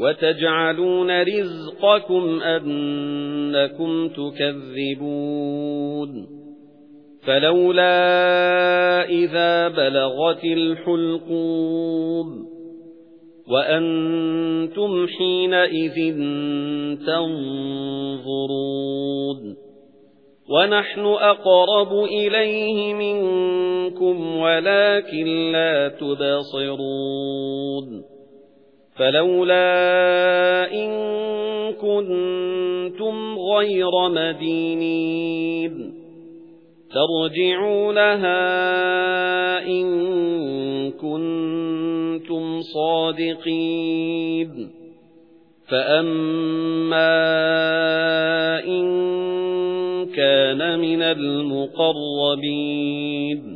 وَتَجْعَلُونَ رِزْقَكُمْ أَنَّكُمْ تُكَذِّبُونَ. فَلَوْلَا إِذَا بَلَغَتِ الْحُلْقُومَ وَأَنْتُمْ حِينَئِذٍ تَنظُرُونَ. وَنَحْنُ أَقْرَبُ إِلَيْهِ مِنكُمْ وَلَكِن لَّا تُبْصِرُونَ. فَلَوْلَا إِن كُنتُمْ غَيْرَ مَدِينِينَ. تَرْجِعُونَهَا إِن كُنتُمْ صَادِقِينَ. فَأَمَّا إِن كَانَ مِنَ الْمُقَرَّبِينَ.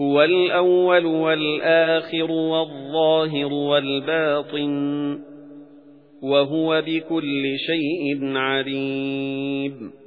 هُوَ الْأَوَّلُ وَالْآخِرُ وَالظَّاهِرُ وَالْبَاطِنُ وَهُوَ بِكُلِّ شَيْءٍ عَلِيمٌ.